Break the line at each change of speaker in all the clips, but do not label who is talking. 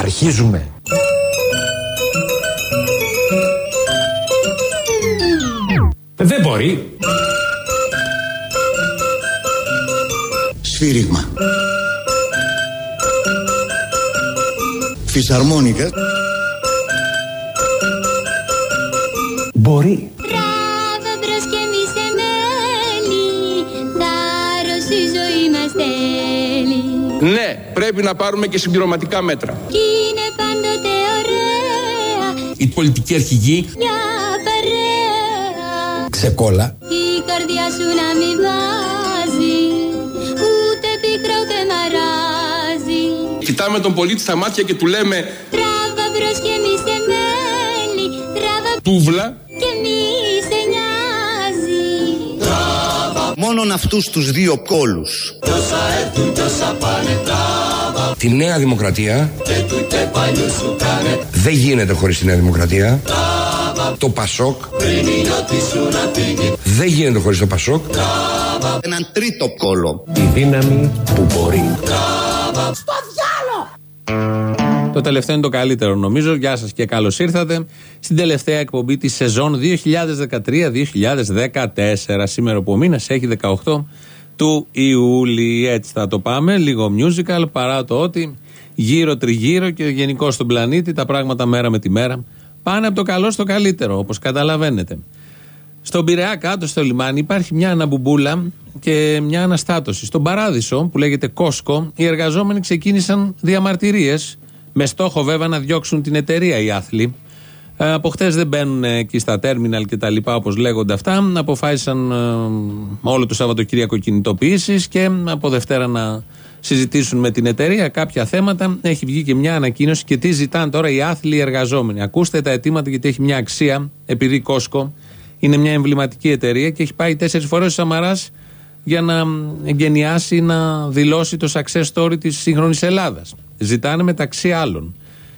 Αρχίζουμε.
Δεν μπορεί.
Σφύριγμα. Φυσαρμόνικα.
Μπορεί.
Τράβα μπρος και μη σε μέλη Θάρρος η ζωή μας θέλει
Ναι, πρέπει να πάρουμε και συμπληρωματικά μέτρα. Πολιτική αρχηγή.
Μια παρέα.
Ξεκόλα.
Η καρδιά σου να μην βάζει Ούτε πίκρα ούτε μαράζει.
Κοιτάμε τον πολίτη στα μάτια και του λέμε
Τράβα μπρος και μη σε μέλη Τράβα
τούβλα.
και μη σε νοιάζει.
Μόνον αυτούς τους δύο κόλους.
Τη Νέα Δημοκρατία δεν γίνεται χωρίς τη Νέα Δημοκρατία το Πασόκ δεν γίνεται χωρίς το Πασόκ
Έναν τρίτο κόλο.
Η δύναμη που μπορεί.
Το τελευταίο είναι το καλύτερο νομίζω. Γεια σας και καλώς ήρθατε στην τελευταία εκπομπή της σεζόν 2013-2014. Σήμερα που ο μήνας έχει 18 του Ιούλη. Έτσι θα το πάμε. Λίγο musical παρά το ότι γύρω τριγύρω και γενικώ στον πλανήτη τα πράγματα μέρα με τη μέρα πάνε από το καλό στο καλύτερο όπως καταλαβαίνετε. Στον Πειραιά κάτω στο λιμάνι υπάρχει μια αναμπουμπούλα και μια αναστάτωση. Στον Παράδεισο που λέγεται Κόσκο οι εργαζόμενοι ξεκίνησαν διαμαρτυρίες με στόχο βέβαια να διώξουν την εταιρεία οι άθλοι. Ε, από χτες δεν μπαίνουν εκεί στα τέρμιναλ και τα λοιπά όπως λέγονται αυτά. Αποφάσισαν ε, όλο το Σαββατοκύριακο κινητοποιήσεις και από Δευτέρα να συζητήσουν με την εταιρεία κάποια θέματα. Έχει βγει και μια ανακοίνωση και τι ζητάνε τώρα οι άθλοι οι εργαζόμενοι. Ακούστε τα αιτήματα γιατί έχει μια αξία, επειδή η Κόσκο είναι μια εμβληματική εταιρεία και έχει πάει τέσσερις φορές ο Σαμαράς για να εγκαινιάσει να δηλώσει το success story της σύγχρονης Ελλάδας. Ζητάνε μεταξύ άλλων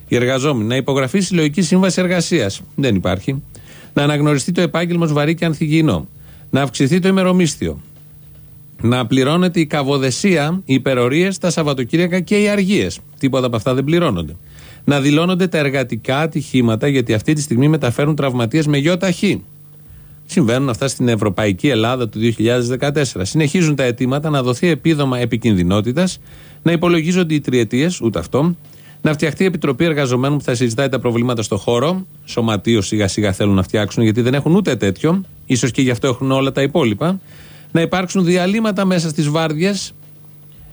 οι εργαζόμενοι να υπογραφεί συλλογική σύμβαση εργασίας. Δεν υπάρχει. Να αναγνωριστεί το επάγγελμα ως βαρύ και ανθυγιεινό. Να αυξηθεί το ημερομίσθιο. Να πληρώνεται η καβοδεσία, οι υπερορίες, τα Σαββατοκύριακα και οι αργίες. Τίποτα από αυτά δεν πληρώνονται. Να δηλώνονται τα εργατικά ατυχήματα, γιατί αυτή τη στιγμή μεταφέρουν τραυματίες με γιο ταχύ. Συμβαίνουν αυτά στην Ευρωπαϊκή Ελλάδα του 2014. Συνεχίζουν τα αιτήματα να δοθεί επίδομα επικινδυνότητας, να υπολογίζονται οι τριετίες, ούτε αυτό, να φτιαχτεί επιτροπή εργαζομένων που θα συζητάει τα προβλήματα στο χώρο. Σωματείο σιγά σιγά θέλουν να φτιάξουν γιατί δεν έχουν ούτε τέτοιο. ίσως και γι' αυτό έχουν όλα τα υπόλοιπα. Να υπάρξουν διαλύματα μέσα στις βάρδιες.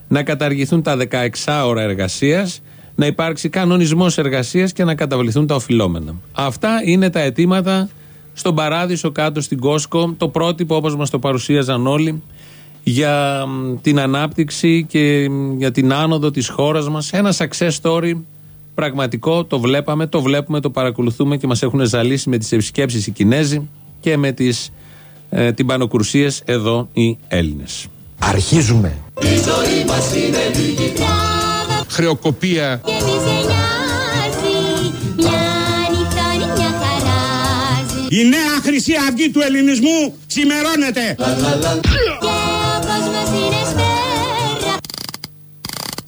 Να καταργηθούν τα 16 ώρα εργασίας. Να υπάρξει κανονισμός εργασίας και να καταβληθούν τα οφειλόμενα. Αυτά είναι τα αιτήματα στον Παράδεισο κάτω στην Κόσκο. Το πρότυπο όπως μας το παρουσίαζαν όλοι για μ, την ανάπτυξη και μ, για την άνοδο της χώρας μας. Ένα success story πραγματικό, το βλέπαμε, το βλέπουμε, το παρακολουθούμε και μας έχουν ζαλίσει με τις επισκέψεις οι Κινέζοι και με τις ε, τυμπανοκρουσίες εδώ οι Έλληνες.
Αρχίζουμε.
χρεοκοπία
Και μη σε νοιάζει Μια νυχτώνει μια χαράζει
Η νέα χρυσή αυγή του ελληνισμού ξημερώνεται.
Και ο κόσμος είναι σφαίρα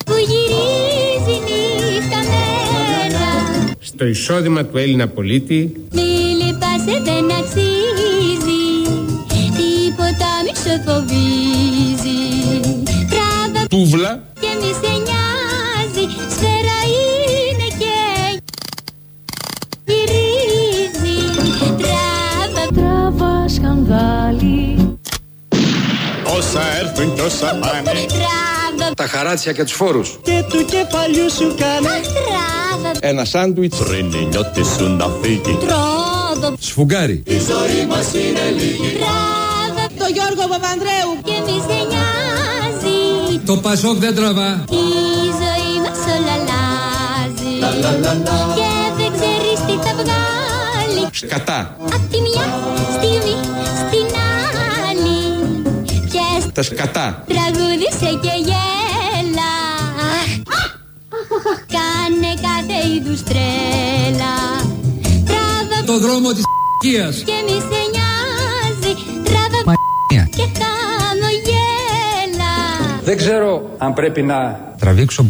Που γυρίζει νύχτα μέρα
Στο εισόδημα του Έλληνα πολίτη
Μη λυπάσαι δεν αξίζει Τίποτα μη σε φοβίζει. Τράβα
τούβλα.
και μη σε νοιάζει. Σφαίρα είναι και γυρίζει. Τράβα
Τράβας σκανδάλι
Όσα έρθουν κι όσα πάνε.
Τράβα
τα χαράτσια και τους φόρους.
Και του κεφαλιού σου κάνε
Τράβα
ένα σάντουιτς.
Πριν η νιώτη σου να φύγει.
Τράβα
σφουγγάρι.
Τράβα
Το Γιώργο Παπανδρέου.
Και μη σε νοιάζει.
Το Πασόκ δεν τραβά.
Η ζωή μας όλα αλλάζει. Και δεν ξέρεις τι θα βγάλει.
Σκατά
Απ' τη μια στιγμή στην άλλη. Πιες
τα σκατά
τραγούδισε και γέλα. Κάνε κάθε είδους τρέλα. Τράβα
το δρόμο της ***κίας
και μη σε νοιάζει. Τράβα και χαμογέλα
Δεν ξέρω αν πρέπει να
τραβήξω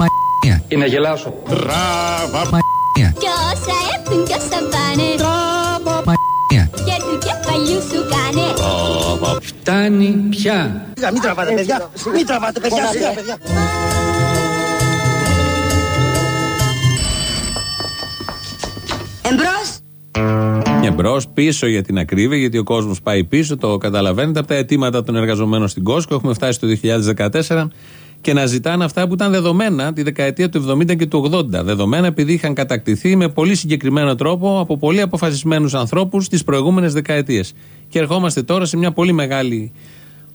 ή να γελάσω.
Τράβα.
Κι όσα έρθουν κι όσα πάνε. Και του κεφαλιού σου κάνε.
Φτάνει πια.
Μην τραβάτε παιδιά, μην τραβάτε παιδιά, σιγά παιδιά.
Εμπρός
Εμπρό, πίσω για την ακρίβεια, γιατί ο κόσμος πάει πίσω, το καταλαβαίνετε. Από τα αιτήματα των εργαζομένων στην Κόσκο έχουμε φτάσει το 2014 και να ζητάνε αυτά που ήταν δεδομένα τη δεκαετία του 70 και του 80. Δεδομένα επειδή είχαν κατακτηθεί με πολύ συγκεκριμένο τρόπο από πολύ αποφασισμένους ανθρώπους τις προηγούμενες δεκαετίες. Και ερχόμαστε τώρα σε μια πολύ μεγάλη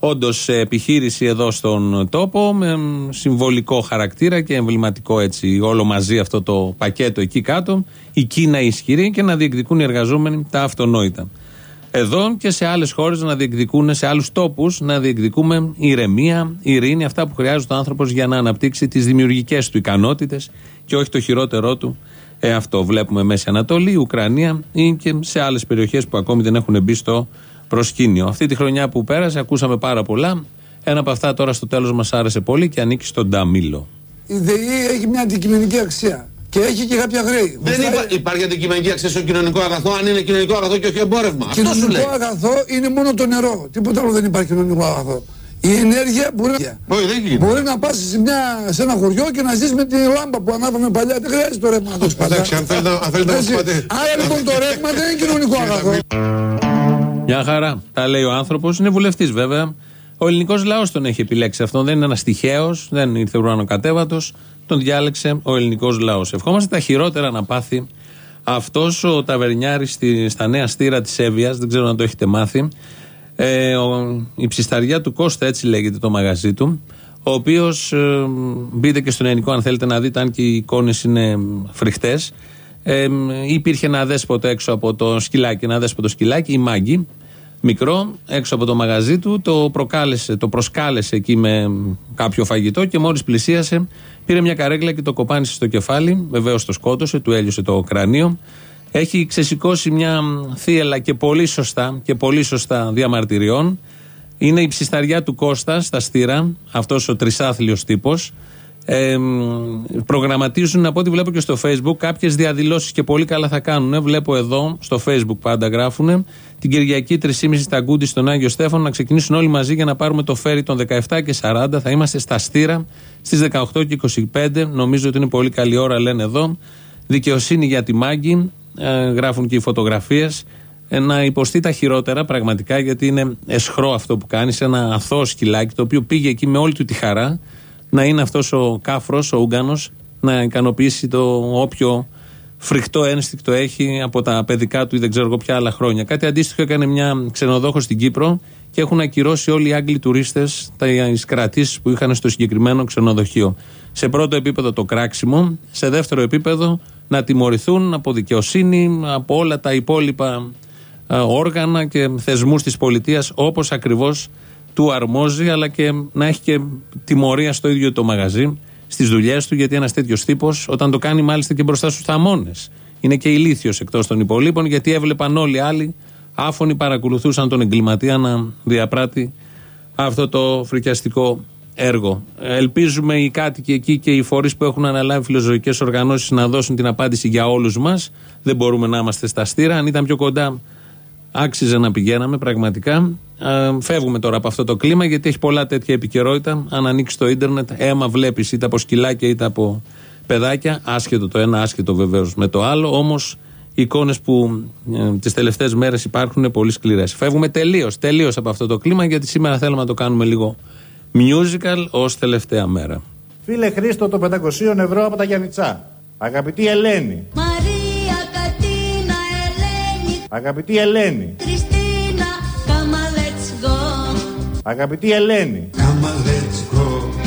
όντως επιχείρηση εδώ στον τόπο με συμβολικό χαρακτήρα και εμβληματικό έτσι όλο μαζί αυτό το πακέτο εκεί κάτω. Η Κίνα ισχυρή και να διεκδικούν οι εργαζόμενοι τα αυτονόητα. Εδώ και σε άλλες χώρες να διεκδικούν σε άλλους τόπους να διεκδικούμε ηρεμία, ειρήνη αυτά που χρειάζεται ο άνθρωπος για να αναπτύξει τις δημιουργικές του ικανότητες και όχι το χειρότερό του ε, αυτό. Βλέπουμε Μέση Ανατολή, Ουκρανία ή και σε άλλες περιοχές που ακόμη δεν έχουν μπει στο προσκήνιο. Αυτή τη χρονιά που πέρασε ακούσαμε πάρα πολλά. Ένα από αυτά τώρα στο τέλος μας άρεσε πολύ και ανήκει στον Νταμίλο.
Η ΔΕΗ έχει μια αντικειμενική αξία και έχει και κάποια χρέη.
Δεν
Βοηθάει-
υπά- υπάρχει αντικειμενική αξία στο κοινωνικό αγαθό αν είναι κοινωνικό αγαθό και όχι εμπόρευμα. Αυτό σου λέει.
Κοινωνικό αγαθό είναι μόνο το νερό. Τίποτα άλλο δεν υπάρχει κοινωνικό αγαθό. Η ενέργεια μπορεί να,
Όχι, δεν γίνεται.
μπορεί να πας σε, μια, σε ένα χωριό και να ζεις με τη λάμπα που ανάβαμε παλιά. Δεν χρειάζεται το ρεύμα να το έχεις πάντα.
Εντάξει, αν θέλετε να- αν θέλετε να μας
Έτσι.
πάτε.
Άρα λοιπόν το ρεύμα δεν είναι κοινωνικό αγαθό.
Μια χαρά. Τα λέει ο άνθρωπος. Είναι βουλευτής βέβαια. Ο ελληνικός λαός τον έχει επιλέξει αυτόν. Δεν είναι ένας τυχαίος, δεν ήρθε ουρανοκατέβατος. Τον διάλεξε ο ελληνικός λαός. Ευχόμαστε τα χειρότερα να πάθει αυτός ο ταβερνιάρης στα νέα στήρα της Εύβοιας. Δεν ξέρω αν το έχετε μάθει. Ε, ο- η ψισταριά του Κώστα, έτσι λέγεται το μαγαζί του. Ο οποίος μπείτε και στον ελληνικό, αν θέλετε να δείτε, αν και οι εικόνες είναι φρικτές. Ε, υπήρχε ένα δέσποτο έξω από το σκυλάκι, ένα δέσποτο σκυλάκι, η Μάγκη, μικρό, έξω από το μαγαζί του, το, προκάλεσε, το προσκάλεσε εκεί με κάποιο φαγητό και μόλις πλησίασε, πήρε μια καρέκλα και το κοπάνισε στο κεφάλι. Βεβαίως το σκότωσε, του έλειωσε το κρανίο. Έχει ξεσηκώσει μια θύελα και πολύ σωστά και πολύ σωστά διαμαρτυριών. Είναι η ψισταριά του Κώστα στα στήρα, αυτός ο τρισάθλιος τύπος. Ε, προγραμματίζουν από ό,τι βλέπω και στο facebook κάποιες διαδηλώσεις και πολύ καλά θα κάνουν. Βλέπω εδώ στο facebook πάντα γράφουν την Κυριακή 3.30 στα Γκούντι στον Άγιο Στέφανο να ξεκινήσουν όλοι μαζί για να πάρουμε το φέρι των 17 και 40 θα είμαστε στα στήρα στις 18 και 25 νομίζω ότι είναι πολύ καλή ώρα λένε εδώ. Δικαιοσύνη για τη Μάγκη ε, γράφουν και οι φωτογραφίες. Ε, να υποστεί τα χειρότερα πραγματικά γιατί είναι εσχρό αυτό που κάνεις σε ένα αθώο σκυλάκι το οποίο πήγε εκεί με όλη του τη χαρά να είναι αυτός ο κάφρος, ο Ούγκανος να ικανοποιήσει το όποιο φρικτό ένστικτο έχει από τα παιδικά του ή δεν ξέρω εγώ ποια άλλα χρόνια. Κάτι αντίστοιχο έκανε μια ξενοδόχος στην Κύπρο και έχουν ακυρώσει όλοι οι Άγγλοι τουρίστες τι κρατήσεις που είχαν στο συγκεκριμένο ξενοδοχείο. Σε πρώτο επίπεδο το κράξιμο, σε δεύτερο επίπεδο να τιμωρηθούν από δικαιοσύνη, από όλα τα υπόλοιπα ε, όργανα και θεσμούς της πολιτείας όπως ακριβώς του αρμόζει αλλά και να έχει και τιμωρία στο ίδιο το μαγαζί στις δουλειές του γιατί ένας τέτοιος τύπος όταν το κάνει μάλιστα και μπροστά στους θαμώνες είναι και ηλίθιος εκτός των υπολείπων γιατί έβλεπαν όλοι οι άλλοι άφωνοι παρακολουθούσαν τον εγκληματία να διαπράττει αυτό το φρικιαστικό έργο. Ελπίζουμε οι κάτοικοι εκεί και οι φορείς που έχουν αναλάβει φιλοζωικές οργανώσεις να δώσουν την απάντηση για όλους μας. Δεν μπορούμε να είμαστε στα στήρα. Αν ήταν πιο κοντά, άξιζε να πηγαίναμε πραγματικά. Ε, φεύγουμε τώρα από αυτό το κλίμα γιατί έχει πολλά τέτοια επικαιρότητα. Αν ανοίξεις το ίντερνετ, αίμα βλέπεις είτε από σκυλάκια είτε από παιδάκια. Άσχετο το ένα, άσχετο βεβαίως με το άλλο. Όμως οι εικόνες που ε, τις τελευταίες μέρες υπάρχουν είναι πολύ σκληρές. Φεύγουμε τελείως τελείως από αυτό το κλίμα γιατί σήμερα θέλουμε να το κάνουμε λίγο musical ως τελευταία μέρα.
Φίλε Χρήστο το 500 ευρώ από τα Γιαννιτσά. Αγαπητή Ελένη.
Μαρία, Κατίνα, Ελένη,
Αγαπητή Ελένη.
Κριστίνα,
Αγαπητή Ελένη.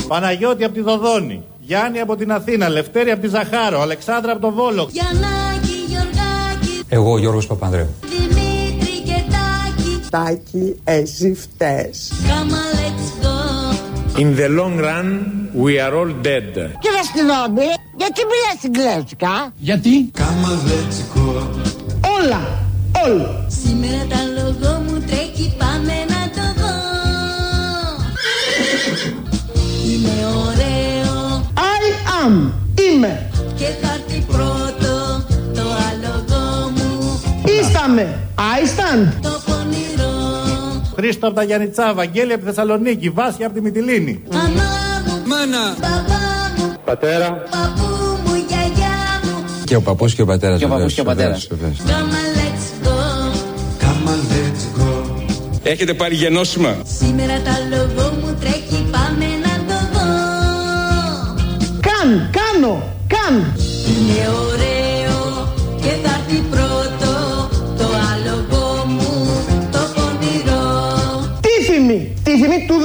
Παναγιώτη από τη Δοδόνη. Γιάννη από την Αθήνα. Λευτέρη από τη Ζαχάρο. Αλεξάνδρα από το Βόλο.
Γιαννάκη, Γιωργάκη,
Εγώ, Γιώργος Παπανδρέου.
Δημήτρη και Τάκη,
Τάκη, εσύ φταίς.
come on, let's go.
In the long run, we are all dead.
Κύριε Αστυνόμη, γιατί μιλάς εγγλέζικα.
Γιατί;
Όλα, όλα.
Χρήστο από τα Γιάννητσά, Βαγγέλη από τη Θεσσαλονίκη, Βάση από τη Μυτιλίνη.
Μαμά μου,
Μάνα,
παπά μου,
Πατέρα.
παππού μου, γιαγιά μου
Και ο παππούς και ο πατέρας.
Και ο παππούς
βεβαίως,
και ο πατέρας.
βεβαίως, βεβαίως.
Come on let's go
έχετε πάρει γενώσιμα.
Σήμερα τα λόγω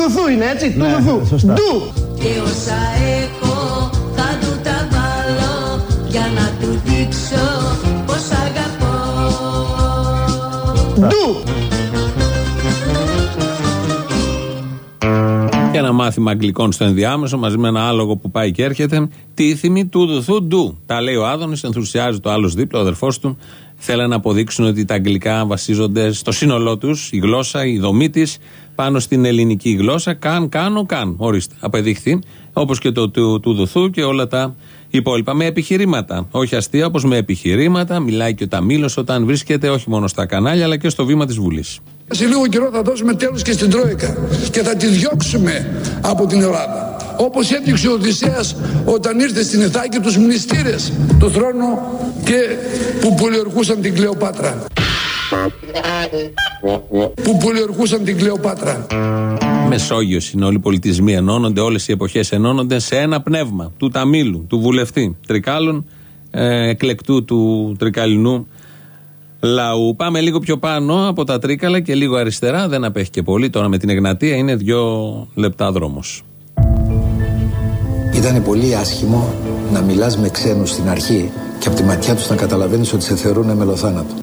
δουθού είναι έτσι. Του δουθού. Ντου.
Μάθημα αγγλικών στο ενδιάμεσο μαζί με ένα άλογο που πάει και έρχεται. Τίθιμη του δουθού ντου. Τα λέει ο Άδωνης, ενθουσιάζει το άλλος δίπλα, ο αδερφός του. Θέλουν να αποδείξουν ότι τα αγγλικά βασίζονται στο σύνολό τους, η γλώσσα, η δομή της, πάνω στην ελληνική γλώσσα. Καν, κάνω, καν. Ορίστε. Απεδείχθη. Όπως και το του, του δουθού και όλα τα υπόλοιπα. Με επιχειρήματα. Όχι αστεία, όπως με επιχειρήματα. Μιλάει και ο Ταμήλο όταν βρίσκεται όχι μόνο στα κανάλια, αλλά και στο βήμα της Βουλής.
Σε λίγο καιρό θα δώσουμε τέλος και στην Τρόικα και θα τη διώξουμε από την Ελλάδα. Όπως έδειξε ο Οδυσσέας όταν ήρθε στην Ιθάκη τους μνηστήρες του θρόνου και που πολιορκούσαν την Κλεοπάτρα. Που πολιορκούσαν την Κλεοπάτρα.
Μεσόγειο είναι όλοι οι πολιτισμοί ενώνονται, όλες οι εποχές ενώνονται σε ένα πνεύμα του Ταμίλου, του βουλευτή Τρικάλων, ε, εκλεκτού του Τρικαλινού λαού. Πάμε λίγο πιο πάνω από τα Τρίκαλα και λίγο αριστερά, δεν απέχει και πολύ. Τώρα με την Εγνατία είναι δύο λεπτά δρόμος.
Ήταν πολύ άσχημο να μιλάς με ξένους στην αρχή και από τη ματιά τους να καταλαβαίνεις ότι σε θεωρούν μελοθάνατο.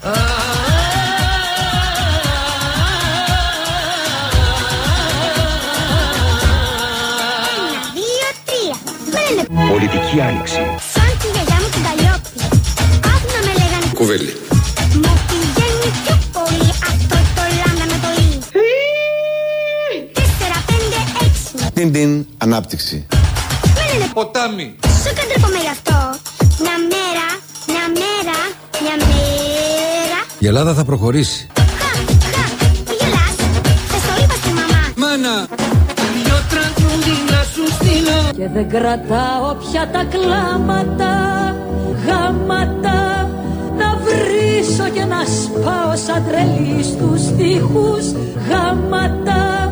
Δύο, τρία Μένε
Πολιτική άνοιξη.
σαν τη γιαγιά μου την Καλλιόπη Άκου να με λέγανε
Κουβέλη.
Έξι
Την την ανάπτυξη.
Μένε
Ποτάμι.
Σου καντρέπομαι γι' αυτό Μια μέρα, μια μέρα, μια μέρα
Η Ελλάδα θα προχωρήσει.
Χα, χα, μη γελάς Θες το είπα στη μαμά
Μάνα, δυο τραγούδι να σου στείλω.
Και δεν κρατάω πια τα κλάματα Γάματα Να βρίσω και να σπάω σαν τρελή στους τοίχους Γάματα Γάματα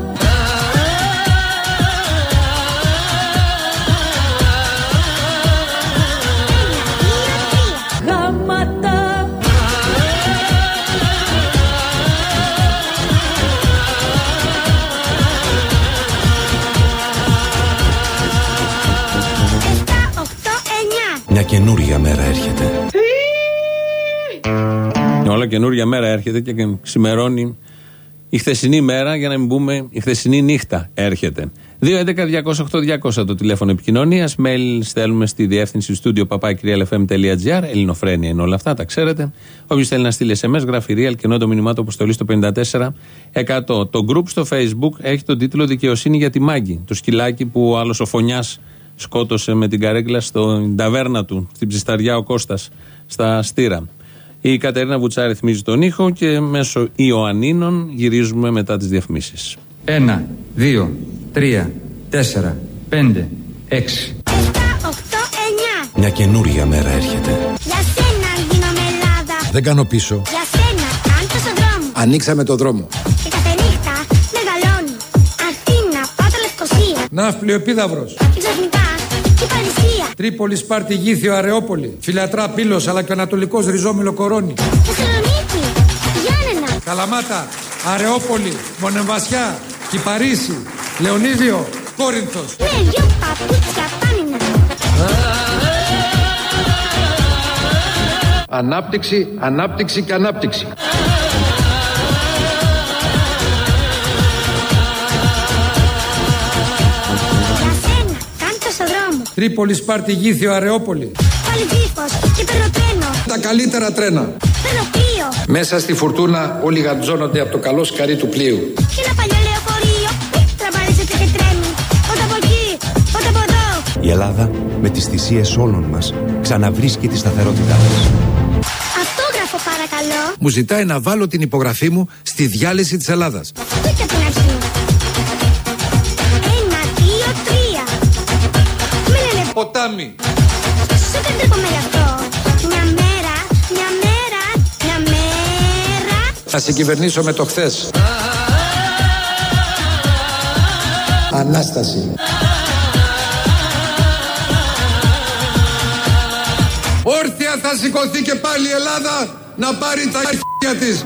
εννιά
Μια καινούρια μέρα έρχεται.
Όλα καινούρια μέρα έρχεται και ξημερώνει η χθεσινή μέρα, για να μην πούμε η χθεσινή νύχτα έρχεται. 2.11.208.200 το τηλέφωνο επικοινωνίας. Mail στέλνουμε στη διεύθυνση στούντιο papakirialfm.gr. Ελληνοφρένια είναι όλα αυτά, τα ξέρετε. Όποιος θέλει να στείλει SMS, γράφει real και ενώ το μηνυμά του αποστολής στο 54%. Το group στο Facebook έχει τον τίτλο Δικαιοσύνη για τη Μάγκη. Το σκυλάκι που ο άλλος ο Φωνιάς σκότωσε με την καρέκλα στην ταβέρνα του, στην ψισταριά ο Κώστας, στα Στήρα. Η Κατερίνα Βουτσά ρυθμίζει τον ήχο και μέσω Ιωαννίνων γυρίζουμε μετά τις διαφημίσεις.
Ένα, δύο, τρία, τέσσερα, πέντε, έξι.
Εφτά, οκτώ, εννιά
Μια καινούρια μέρα έρχεται.
Για σένα γίνομαι Ελλάδα
Δεν κάνω πίσω.
Για σένα κάντε στον δρόμο
Ανοίξαμε το δρόμο.
Και κάθε νύχτα μεγαλώνει Αθήνα, Πάτα Λευκοσία
Ναύπλιο Επίδαυρος.
Και ξαφνικά η Παρισία
Τρίπολης, Σπάρτη, Γήθιο, Αρεόπολη. Φιλατρά, Πύλος, αλλά και ο Ανατολικός Ριζόμιλο Κορώνη.
Θεσσαλονίκη, Γιάννενα
Καλαμάτα, Αρεόπολη, Μονεμβασιά, Κυπαρίσι, Λεωνίδιο, Κόρινθος.
Με δυο παπούτσια πάνινα
Ανάπτυξη, ανάπτυξη και ανάπτυξη. Τρίπολη, Σπάρτη, Γήθιο, Αρεόπολη.
Πάλι τζίφος και παίρνω τρένο
Τα καλύτερα τρένα.
Παίρνω πλοίο
Μέσα στη φουρτούνα όλοι γαντζώνονται από το καλό σκαρί του πλοίου.
Και ένα παλιό λεωφορείο Μη τραβαλίζεται και τρέμει Πότε από εκεί, πότε από εδώ
Η Ελλάδα με τις θυσίες όλων μας ξαναβρίσκει τη σταθερότητά της.
Αυτόγραφο παρακαλώ παρακαλώ.
Μου ζητάει να βάλω την υπογραφή μου στη διάλυση της Ελλάδας.
Αυτό και από την αρχή. Λένε
Ποτάμι.
Σου κεντρικόμαι γι' αυτό. Μια μέρα, μια μέρα, μια μέρα.
Θα συγκυβερνήσω με το χθες. Ανάσταση. Όρθια θα σηκωθεί και πάλι η Ελλάδα να πάρει τα αρχίδια της.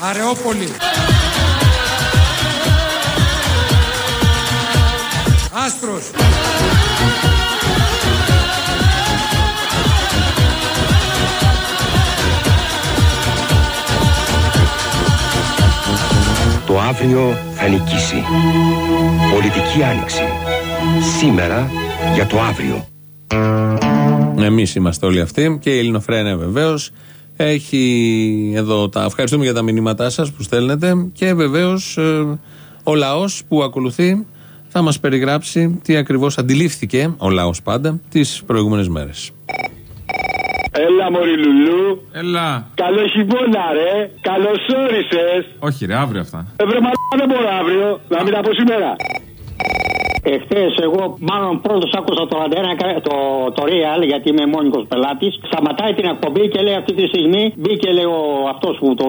Αρεόπολη. Άστρος.
Το αύριο θα νικήσει. Πολιτική άνοιξη. Σήμερα για το αύριο.
Εμείς είμαστε όλοι αυτοί και η Ελληνοφρένια βεβαίως έχει εδώ τα. Ευχαριστούμε για τα μηνύματά σας που στέλνετε και βεβαίως ο λαός που ακολουθεί θα μας περιγράψει τι ακριβώς αντιλήφθηκε ο λαός πάντα τις προηγούμενες μέρες.
Έλα, Μωρή Λουλού.
Έλα.
Καλό χειμώνα, ρε. Καλώς όρισες.
Όχι, ρε, αύριο αυτά.
Ε, βρε, μαλάκα, δεν μπορώ αύριο. Να μην τα πω σήμερα.
Εχθέ, εγώ μάλλον πρώτος άκουσα το Αντένα, το, το Real, γιατί είμαι μόνιμο πελάτης. Σταματάει την εκπομπή και λέει αυτή τη στιγμή μπήκε λέει ο αυτός που το,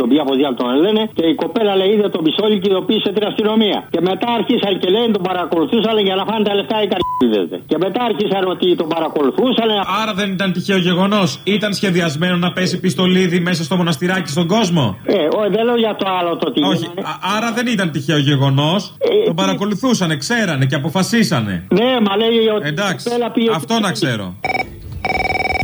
τον πια από διάλογο τον λένε και η κοπέλα λέει είδε τον πιστόλι και ειδοποίησε την αστυνομία. Και μετά άρχισαν και λένε τον παρακολουθούσαν για να φάνε τα λεφτά οι καρδίδε. Και μετά άρχισαν ότι τον παρακολουθούσαν.
Άρα δεν ήταν τυχαίο γεγονός. Ήταν σχεδιασμένο να πέσει πιστολίδι μέσα στο μοναστηράκι στον κόσμο;
Ε, ό, δεν λέω για το άλλο το τι.
Όχι, α- άρα δεν ήταν τυχαίο γεγονός. τον παρακολουθούσαν, ξέρανε και αποφασίσανε.
Ναι, μα λέει ότι.
Εντάξει, αυτό να ξέρω.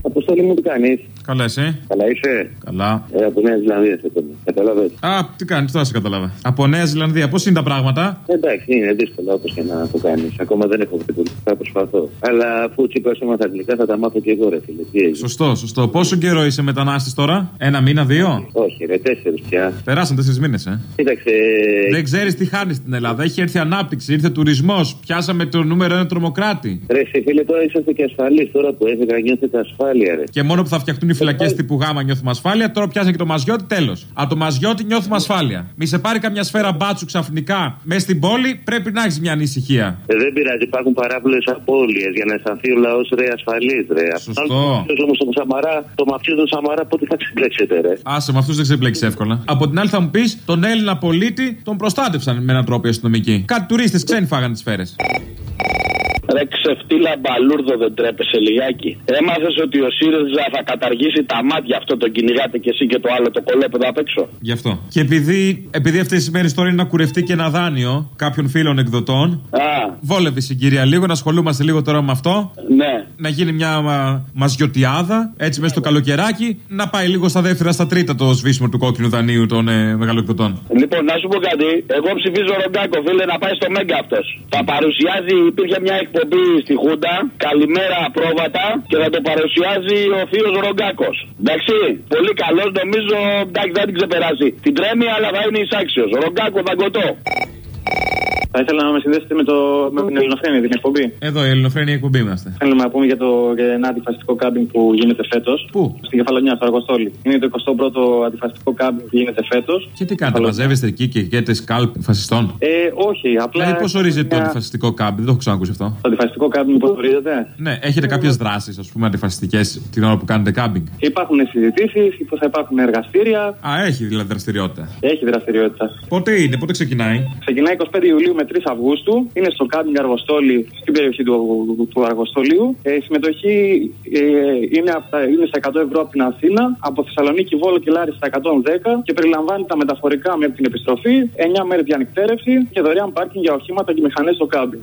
Αποστολή μου τι κάνεις;
Καλά, εσύ.
Καλά είσαι.
Καλά.
Ε, από Νέα Ζηλανδία σε παίρνω. Κατάλαβε.
Α, τι κάνει, τώρα σε κατάλαβα. Από Νέα Ζηλανδία, πώς είναι τα πράγματα;
Εντάξει, είναι δύσκολο όπως και να το κάνεις. Ακόμα δεν έχω βρει πολύ. Θα προσπαθώ. Αλλά αφού τσίπρας μάθα αγγλικά θα τα μάθω και εγώ, ρε φίλε. Τι έγινε.
Σωστό, σωστό. Πόσο καιρό είσαι μετανάστης τώρα, Ένα μήνα, δύο;
Όχι, ρε, τέσσερις πια.
Περάσαν τέσσερις μήνες, ε.
Κοίταξε.
Δεν ξέρεις τι χάνεις στην Ελλάδα. Έχει έρθει ανάπτυξη, ήρθε τουρισμός. Πιάσαμε το νούμερο ένα τρομοκράτη.
Ρε, σε φίλε, τώρα είσαστε και ασφαλεί. Τώρα που έφυγα, νιώθετε ασφάλεια, ρε.
Και μόνο που θα φτιαχτούν οι φυλακές τύπου Γάμα νιώθουμε ασφάλεια, τώρα πιάσανε και το Μαζιώτη, τέλος. Από το Μαζιώτη νιώθουμε ασφάλεια. Μη σε πάρει καμιά σφαίρα μπάτσου ξαφνικά μέσα στην πόλη, πρέπει να έχεις μια ανησυχία.
Ε, δεν πειράζει, υπάρχουν παράπλευρε απώλειες για να αισθανθεί ο λαός ρε ασφαλής, ρε.
Σωστό.
όμως τον Σαμαρά, το μαφιό του Σαμαρά, πότε θα ξεμπλέξετε, ρε;
Άσε με αυτούς δεν ξεπλέξει εύκολα. Από την άλλη θα μου πεις, τον Έλληνα πολίτη τον προστάτευσαν με έναν τρόπο οι αστυνομικοί. Κάτι τουρίστες ξένοι φάγανε τις σφαίρες.
Ρε ξεφτύλα μπαλούρδο δεν τρέπεσαι λιγάκι. Έμαθες ότι ο ΣΥΡΙΖΑ θα καταργήσει τα μάτια αυτό το κυνηγάτε και εσύ και το άλλο το κολόπεδο απ' έξω;
Γι' αυτό. Και επειδή, επειδή αυτές τις μέρες τώρα είναι να κουρευτεί και ένα δάνειο κάποιων φίλων εκδοτών.
Α.
Βόλευε η συγκυρία λίγο, να ασχολούμαστε λίγο τώρα με αυτό.
Ναι.
Να γίνει μια μα, μαζιωτιάδα, έτσι μέσα στο καλοκαιράκι, να πάει λίγο στα δεύτερα, στα τρίτα το σβήσιμο του κόκκινου δανείου των ε, μεγαλοεκδοτών.
Λοιπόν, να σου πω κάτι. Εγώ ψηφίζω Ρογκάκο, φίλε, να πάει στο Μέγκα αυτός. Θα παρουσιάζει, υπήρχε μια εκπομπή στη Χούντα. Καλημέρα πρόβατα και θα το παρουσιάζει ο θείο Ρογκάκος. Εντάξει, πολύ καλός, νομίζω εντάξει, δεν την ξεπεράσει. Την τρέμει, αλλά θα είναι εισάξιο. Ρογκάκο, δαγκωτό.
Θα ήθελα να με συνδέσετε με, το, με την Ελληνοφρένεια, την εκπομπή.
Εδώ η ελληνοφρένεια εκπομπή είμαστε.
Θέλουμε να πούμε για, το, για ένα αντιφασιστικό κάμπινγκ που γίνεται φέτος.
Πού;
Στην Κεφαλονιά, στο Αργοστόλι. Είναι το 21ο αντιφασιστικό κάμπινγκ που γίνεται φέτος.
Και τι κάνετε, μαζεύεστε εκεί και έχετε σκάλπ φασιστών;
Ε, όχι, απλά.
Δηλαδή, πώς ορίζεται το
μια-
αντιφασιστικό κάμπινγκ, δεν το έχω ξανακούσει αυτό.
Το αντιφασιστικό κάμπινγκ που ορίζεται;
Ναι, έχετε κάποιες δράσεις, ας πούμε, αντιφασιστικές την ώρα που κάνετε κάμπινγκ;
Υπάρχουν συζητήσεις, που θα υπάρχουν εργαστήρια.
Α, έχει δηλαδή δραστηριότητα.
Έχει δραστηριότητα.
Πότε είναι, πότε ξεκινάει;
Ξεκινάει 25 Ιουλίου με 3 Αυγούστου. Είναι στο κάμπινγκ Αργοστόλη, στην περιοχή του, του Αργοστολίου. Ε, η συμμετοχή ε, είναι, από τα- είναι στα 100 ευρώ από την Αθήνα, από Θεσσαλονίκη, Βόλο και Λάρη στα 110 και περιλαμβάνει τα μεταφορικά μέχρι την επιστροφή, 9 μέρε διανυκτέρευση και δωρεάν πάρκινγκ για οχήματα και μηχανές στο κάμπινγκ.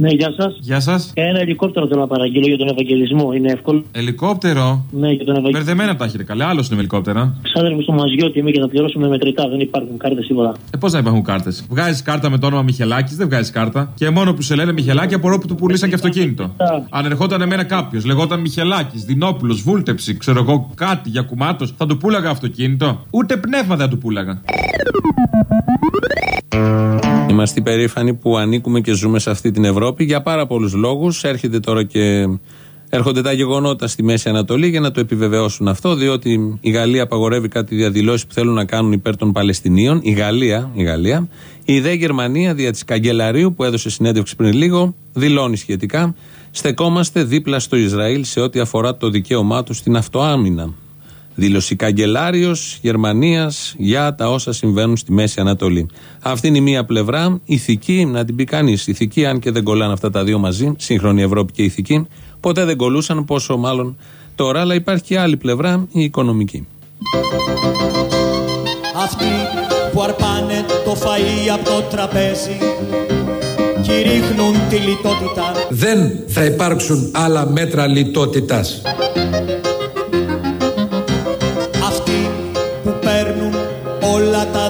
Ναι, γεια σα.
Γεια σα.
Ένα ελικόπτερο θέλω να παραγγείλω για τον Ευαγγελισμό. Είναι εύκολο.
Ελικόπτερο.
Ναι, για τον Ευαγγελισμό.
Μπερδεμένα τα έχετε καλά, άλλο είναι με ελικόπτερα.
Ξάδερφο στο Μαζιώτη είμαι και θα πληρώσουμε μετρητά. Δεν υπάρχουν κάρτε τίποτα.
Ε, πώ να υπάρχουν κάρτε. Βγάζει κάρτα με το όνομα Μιχελάκη, δεν βγάζει κάρτα. Και μόνο που σε λένε Μιχελάκη, απορώ που του πουλήσαν και αυτοκίνητο. Αν ερχόταν εμένα κάποιο, λεγόταν Μιχελάκη, Δινόπουλο, Βούλτεψη, ξέρω εγώ κάτι για κουμάτο, θα του πούλαγα αυτοκίνητο. Ούτε πνεύμα δεν του πούλαγα.
Είμαστε υπερήφανοι που ανήκουμε και ζούμε σε αυτή την Ευρώπη για πάρα πολλούς λόγους. Έρχεται τώρα και Έρχονται τα γεγονότα στη Μέση Ανατολή για να το επιβεβαιώσουν αυτό, διότι η Γαλλία απαγορεύει κάτι διαδηλώσει που θέλουν να κάνουν υπέρ των Παλαιστινίων. Η Γαλλία, η Γαλλία. Η ΔΕ Γερμανία, δια της καγκελαρίου που έδωσε συνέντευξη πριν λίγο, δηλώνει σχετικά. Στεκόμαστε δίπλα στο Ισραήλ σε ό,τι αφορά το δικαίωμά τους στην αυτοάμυνα. Δήλωση καγκελάριος Γερμανίας για τα όσα συμβαίνουν στη Μέση Ανατολή. Αυτή είναι η μία πλευρά. Ηθική, να την πει κανείς. Ηθική, αν και δεν κολλάνε αυτά τα δύο μαζί, σύγχρονη Ευρώπη και ηθική. Ποτέ δεν κολούσαν, πόσο μάλλον τώρα. Αλλά υπάρχει και άλλη πλευρά, η οικονομική.
Αυτοί που αρπάνε το φαΐ από το τραπέζι κηρύχνουν τη λιτότητα
Δεν θα υπάρξουν άλλα μέτρα λιτότητας.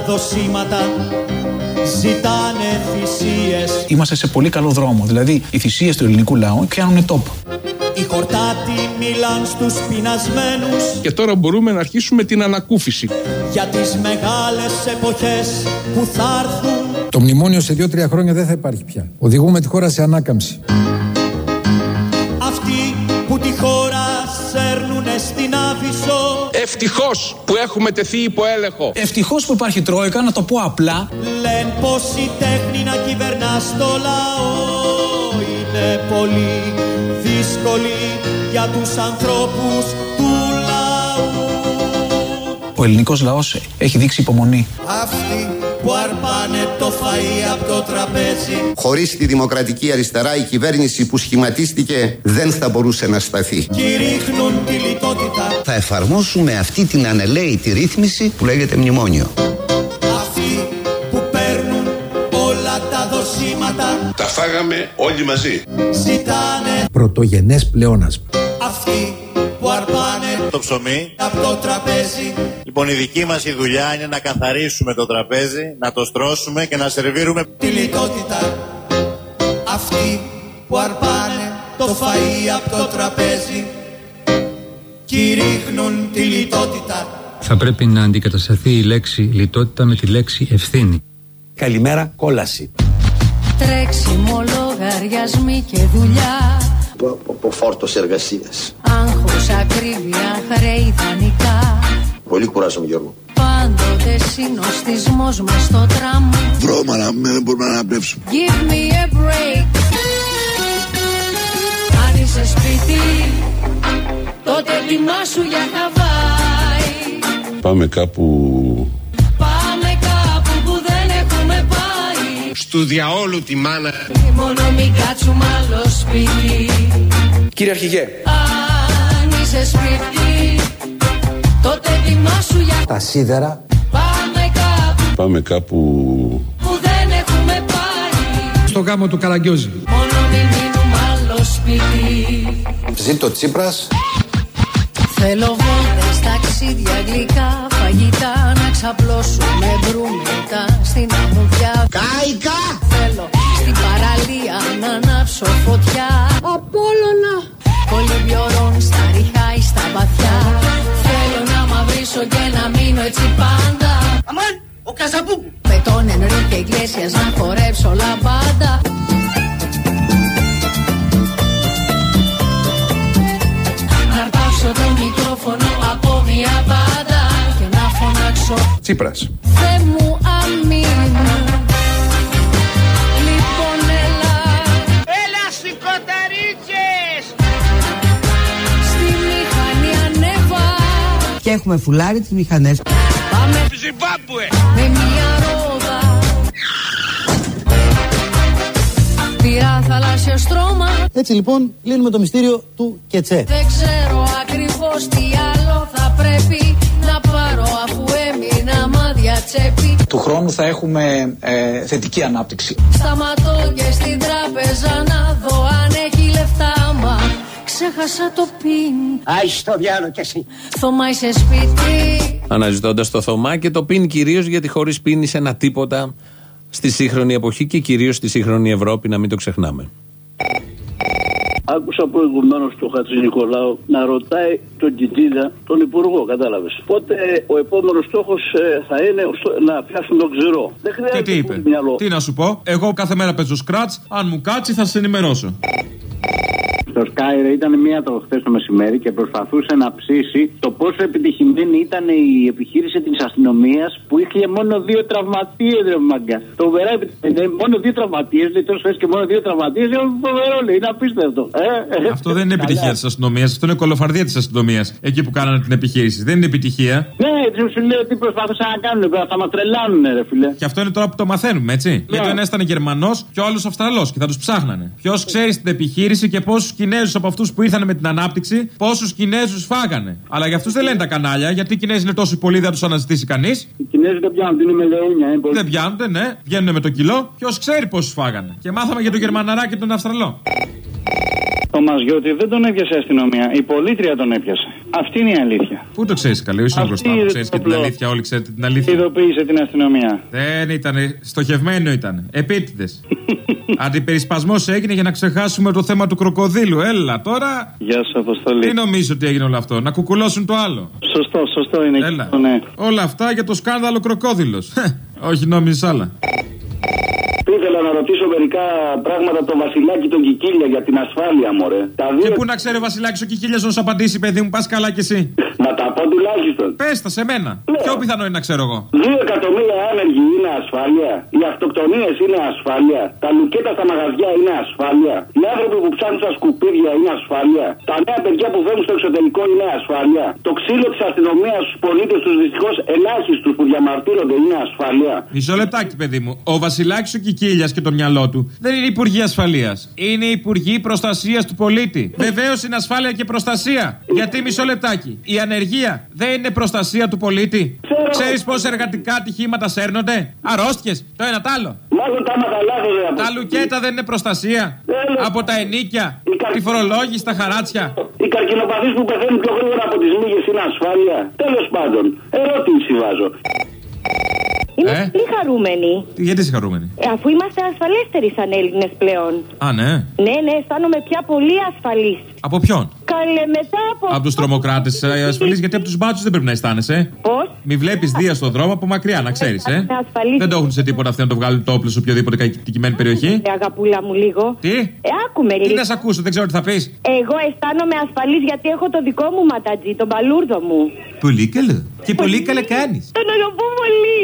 Όλα τα δοσήματα ζητάνε θυσίες
Είμαστε σε πολύ καλό δρόμο. Δηλαδή, οι θυσίες του ελληνικού λαού πιάνουν τόπο.
Οι χορτάτοι μιλάν στους πεινασμένους
Και τώρα μπορούμε να αρχίσουμε την ανακούφιση.
για τις μεγάλες εποχές που θα έρθουν
Το μνημόνιο σε δύο-τρία χρόνια δεν θα υπάρχει πια. Οδηγούμε τη χώρα σε ανάκαμψη.
Ευτυχώς που
έχουμε τεθεί υπό έλεγχο.
Ευτυχώς που υπάρχει Τρόικα, να το πω απλά.
Λένε πως η τέχνη να κυβερνάς στο λαό είναι πολύ δύσκολη για τους ανθρώπους του λαού.
Ο ελληνικός λαός έχει δείξει υπομονή.
Αυτοί που αρπάνε το φαΐ από το τραπέζι
Χωρίς τη δημοκρατική αριστερά η κυβέρνηση που σχηματίστηκε δεν θα μπορούσε να σταθεί.
κηρύχνουν τη λιτότητα
Θα εφαρμόσουμε αυτή την ανελαίτη ρύθμιση που λέγεται μνημόνιο.
Αυτοί που παίρνουν όλα τα δοσήματα
Τα φάγαμε όλοι μαζί.
ζητάνε
Πρωτογενές πλεόνασμα.
Αυτοί που αρπάνε
Το ψωμί.
από το τραπέζι
Λοιπόν, η δική μας η δουλειά είναι να καθαρίσουμε το τραπέζι, να το στρώσουμε και να σερβίρουμε
τη λιτότητα Αυτοί που αρπάνε το φαΐ από το τραπέζι κηρύχνουν τη λιτότητα
Θα πρέπει να αντικατασταθεί η λέξη λιτότητα με τη λέξη ευθύνη.
Καλημέρα, κόλαση.
Τρέξιμο, λογαριασμοί και δουλειά
Από φόρτος εργασίας.
Άγχος, ακρίβεια, χρέη, δανεικά
Πολύ κουράζομαι Γιώργο.
Πάντοτε συνοστισμός μες στο τραμ.
Βρώμα να μην μπορούμε να αναπνεύσουμε.
Give me a break. Αν είσαι σπίτι Τότε ετοιμάσου για Χαβάη
Πάμε κάπου.
Πάμε κάπου που δεν έχουμε πάει.
Στου διαόλου τη μάνα.
Μόνο μην κάτσουμε άλλο σπίτι.
Κύριε Αρχηγέ,
Αν είσαι σπίτι Τότε ετοιμάσου για
Τα σίδερα
Πάμε κάπου
Πάμε κάπου
που δεν έχουμε πάει
στο γάμο του Καραγκιόζη.
Μόνο μην μείνουμε άλλο σπίτι
Ζήτω Τσίπρας.
Θέλω βόλτες, ταξίδια, γλυκά, φαγητά Να ξαπλώσουμε μπρούμετα στην αμμουδιά
Κάικα!
Θέλω στην παραλία να ανάψω φωτιά
Απόλλωνα!
Κολυμπιορών στα ριχά ή στα βαθιά Θέλω να μαυρίσω και να μείνω έτσι πάντα
Αμάν! Ο Καζαμπούκου!
Με τον Ενρίκε Ιγκλέσιας να χορέψω λαμπάντα Να αρπάξω το μικρόφωνο από μια μπάντα Και να φωνάξω
Τσίπρας.
Θε μου αμήν
Και έχουμε φουλάρει τις μηχανές.
Πάμε
Ζιμπάμπουε!
με μια ρόδα Πήρα θαλάσσιο στρώμα
Έτσι λοιπόν λύνουμε το μυστήριο του Κετσέ.
Δεν ξέρω ακριβώς τι άλλο θα πρέπει να πάρω αφού έμεινα μάδια τσέπη
του χρόνου θα έχουμε ε, θετική ανάπτυξη.
Σταματώ και στην τράπεζα να δω Ξέχασα το πιν
Άι στο διάλογο κι εσύ.
Θωμά είσαι σπίτι
Αναζητώντας το Θωμά και το πιν κυρίως γιατί χωρίς πιν είσαι ένα τίποτα στη σύγχρονη εποχή και κυρίως στη σύγχρονη Ευρώπη, να μην το ξεχνάμε.
Άκουσα προηγουμένως τον Χατζη Νικολάου να ρωτάει τον Κιτίδα, τον Υπουργό, κατάλαβες. Πότε ο επόμενος στόχος θα είναι στο- να πιάσουν τον ξηρό. Δεν
Και
χρειάζεται
τι είπε;
πολύ μυαλό.
Τι να σου πω; Εγώ κάθε μέρα παίζω σκράτ. Αν μου κάτσει θα σε ενημερώσω.
Στο Sky ήταν μία το χθες το μεσημέρι και προσπαθούσε να ψήσει το πόσο επιτυχημένη ήταν η επιχείρηση της αστυνομίας που είχε μόνο δύο τραυματίες, ρε μάγκα. Το βερά επιτυχημένη. Μόνο δύο τραυματίες, λέει τόσο και μόνο δύο τραυματίες. Είναι φοβερό, λέει. Είναι απίστευτο. Ε, ε,
Αυτό δεν είναι
καλά.
επιτυχία της αστυνομίας, αυτό είναι κολοφαρδία της αστυνομίας. Εκεί που κάνανε την επιχείρηση. Δεν είναι επιτυχία.
Ναι, του σου λέω τι προσπαθούσαν να κάνουν. Θα μα τρελάνουν, ρε φιλέ.
Και αυτό είναι τώρα που το μαθαίνουμε, έτσι. Γιατί ο ένα ήταν Γερμανός και ο άλλος Αυστραλός και θα τους ψάχνανε. Ποιος ξέρει την επιχείρηση και πόσου Κινέζους από αυτούς που ήρθαν με την ανάπτυξη, πόσους Κινέζους φάγανε. Αλλά για αυτούς δεν λένε τα κανάλια, γιατί οι Κινέζοι είναι τόσο πολλοί, δεν τους αναζητήσει κανείς.
Οι Κινέζοι δεν πιάνουν, είναι μελεούνια. Είναι πολύ...
Δεν πιάνονται, ναι. Βγαίνουν με το κιλό. Ποιος ξέρει πόσους φάγανε. Και μάθαμε για τον Γερμαναρά και τον Αυστραλό.
Το Μαζιώτη δεν τον έπιασε η αστυνομία. Η πολίτρια τον έπιασε. Αυτή είναι η αλήθεια.
Πού το ξέρεις καλέ, ήσουν
Αυτή
μπροστά.
είναι
Ξέρεις
το
και την
απλό.
αλήθεια, όλοι ξέρετε την αλήθεια.
Ειδοποίησε την αστυνομία.
Δεν ήταν, στοχευμένο ήταν. Επίτηδες. Αντιπερισπασμός έγινε για να ξεχάσουμε το θέμα του κροκοδίλου. Έλα τώρα.
Γεια σου, Αποστολή.
Τι νομίζω ότι έγινε όλο αυτό, να κουκουλώσουν το άλλο;
Σωστό, σωστό είναι.
Έλα.
Ναι.
Όλα αυτά για το σκάνδαλο κροκόδηλο. Όχι νόμιζες άλλα.
Ήθελα να ρωτήσω μερικά πράγματα το Βασιλάκι τον Κικίλια για την ασφάλεια, μωρέ. Τα
Και
δύο.
πού να ξέρει ο Βασιλάκης ο Κικίλιας να σου απαντήσει, παιδί μου, πας καλά κι εσύ.
Να τα πω τουλάχιστον.
Πες τα σε μένα. Πιο πιθανό είναι να ξέρω εγώ.
Δύο εκατομμύρια άνεργοι είναι ασφάλεια. Οι αυτοκτονίες είναι ασφάλεια. Τα λουκέτα στα μαγαζιά είναι ασφάλεια. Οι άνθρωποι που ψάχνουν στα σκουπίδια είναι ασφάλεια. Τα νέα παιδιά που φεύγουν στο εξωτερικό είναι ασφάλεια. Το ξύλο της αστυνομίας στους πολίτες τους δυστυχώς ελάχιστους που διαμαρτύρονται είναι ασφάλεια.
Μισό λεπτάκι, παιδί μου. Ο Βασιλάκης ο Κικίλιας και το μυαλό του δεν είναι Υπουργοί Ασφαλείας. Είναι Υπουργοί Προστασίας του Πολίτη. Βεβαίως είναι ασφάλεια και προστασία. Γιατί μισό λεπτάκι. Η ανεργία δεν είναι προστασία του πολίτη. Ξέρεις πόσα εργατικά ατυχήματα σέρνονται; Αρρώστιες. Το ένα τ' άλλο.
Μάλλον τα άμαθα λάθος, ρε, από-
Τα λουκέτα δεν είναι προστασία. Από τα ενίκια. Τη φορολόγηση, τα χαράτσια.
Οι καρκινοπαθείς που πεθαίνουν πιο γρήγορα από τις μύγες είναι ασφάλεια. Τέλος πάντων, ερώτηση βάζω.
Είμαι
Ε;
πολύ χαρούμενη.
Γιατί είσαι χαρούμενη;
Ε, αφού είμαστε ασφαλέστεροι σαν Έλληνες πλέον.
Α, ναι.
Ναι, ναι, αισθάνομαι πια πολύ ασφαλής.
Από ποιον;
Καλέ, μετά από.
Από τους τρομοκράτες ασφαλείς, γιατί από τους μπάτσους δεν πρέπει να αισθάνεσαι.
Πώ;
Μη βλέπεις Δία στον δρόμο από μακριά, να ξέρεις, ε. Δεν το έχουν σε τίποτα αυτοί να το βγάλουν το όπλο σε οποιοδήποτε κατοικημένη περιοχή.
Ε, αγαπούλα μου λίγο.
Τι;
Ε, άκουμε
Τι
λίγο.
να σε ακούσω, δεν ξέρω τι θα πεις.
Εγώ αισθάνομαι ασφαλής γιατί έχω το δικό μου ματατζή, τον παλούρδο μου.
Πολύ καλό. Και πολύ καλά κάνεις;
Τον αγαπώ πολύ.